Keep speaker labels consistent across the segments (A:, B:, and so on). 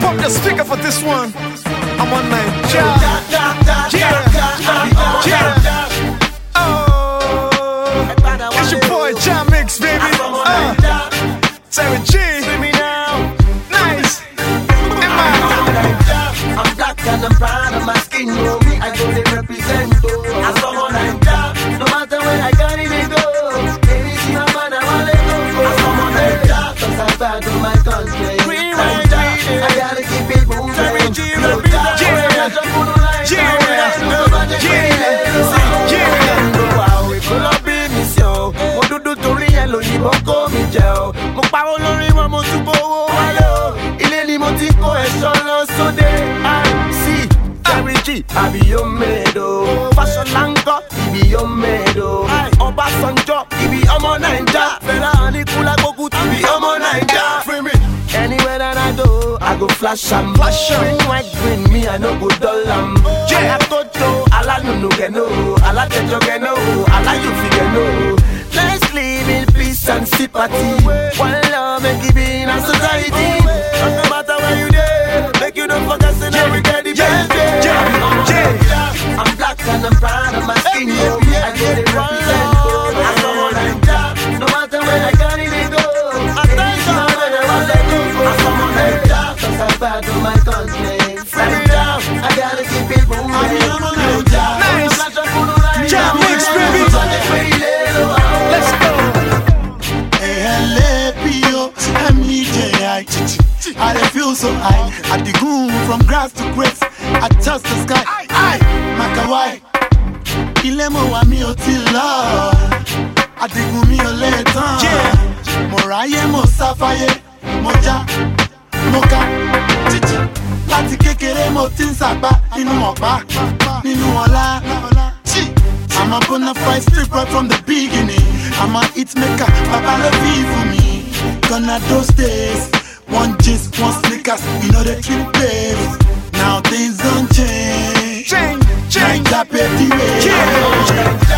A: Pump the speaker for this one. I'm on night. Yeah. Yeah. Yeah. Oh. It's your boy, John Mix, baby. Uh. Terry G.
B: pawó lórí wọn, mo tún gbowó wálé o. Ilé ni mo ti kó ẹ̀ṣọ́ lọ sóde. Terry G, àbí yóò mẹ́ẹ̀dọ̀. Fáṣọlá ń kọ́, ibi yóò mẹ́ẹ̀dọ̀. Ọbásanjọ́, ibi ọmọ Naija. Fẹ́lá Aníkúlágbókù, ibi ọmọ Naija. Anywhere that I go, I go flash am.
A: Flash 'em.
B: Green, white, green, me I no go dull am.
A: Yeah.
B: Alatoto, alanunu geno, alatejo geno, alayufi geno. Let's live in peace and sympathy. One love make it be in a society. And no matter where you there, make you don't forget now we get the
A: Yeah.
B: best.
A: Yeah. Yeah.
B: I'm black and I'm proud of my skin. I get it represent. oh. I'm someone I'm dark. No matter where I carry they go. Baby, see my man, I want let go. I'm someone I'm dark 'cause I'm proud of my country.
C: So high. I dig goon from grass to grace. I touch the sky. I, Makawai. Ilé mo wà mi ò ti lọ. Àdìgún mi lè tán. Mo ráyé mo sáfáyé. Mo já, mo. Láti kékeré mo ti ń sàgbá nínú ọ̀pá. Nínú ọlá. I'm a bona fide strip right from the beginning. I'm a hit maker, Papa love for me. Gonna those days, one gist, one sneakers, we know the trip babes. Now things don't change.
A: Change, change.
C: Paved the way.
A: Yeah.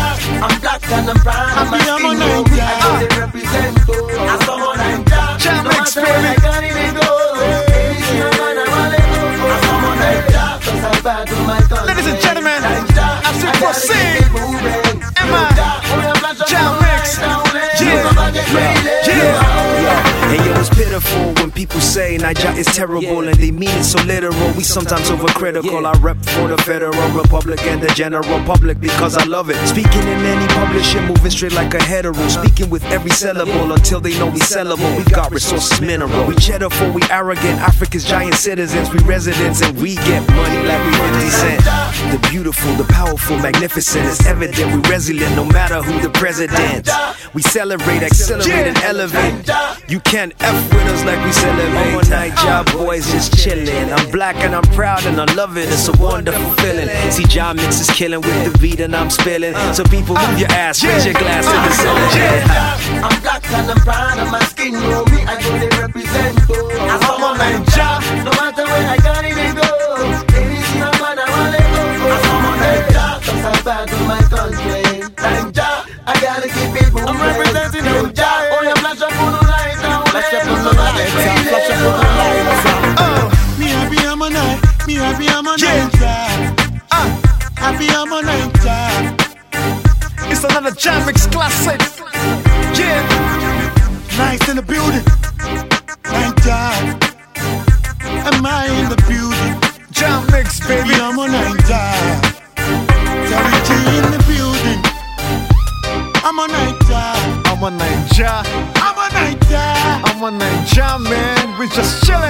D: People say Niger is terrible and they mean it so literal. We sometimes overcritical. I rep for the Federal Republic and the general public because I love it. Speaking in any publishing, moving straight like a hetero. Speaking with every syllable until they know we sellable. We got resources mineral. We cheddar for we arrogant. Africa's giant citizens. We residents and we get money like we 50 cent. The beautiful, the powerful, magnificent. It's evident we resilient no matter who the president. We celebrate, accelerate, and elevate. You can't F with us like we celebrate. Night job boys just chillin'. I'm black and I'm proud and I love it. It's a wonderful feeling. See, John Mix is killing with the beat and I'm spilling. So people move your ass, raise your glass to the ceiling.
B: I'm black and I'm proud of my skin, you know Me, I go they represent, I'm on job. no matter
C: Happy I'm a night.
A: It's another Jam Mix classic. Yeah.
C: Nice in the building. Night Am I in the building?
A: Jam Mix, baby.
C: A Terry G in the building. I'm a night
A: I'm on Naija.
C: I'm a night
A: I'm on Naija, man. We just chillin'.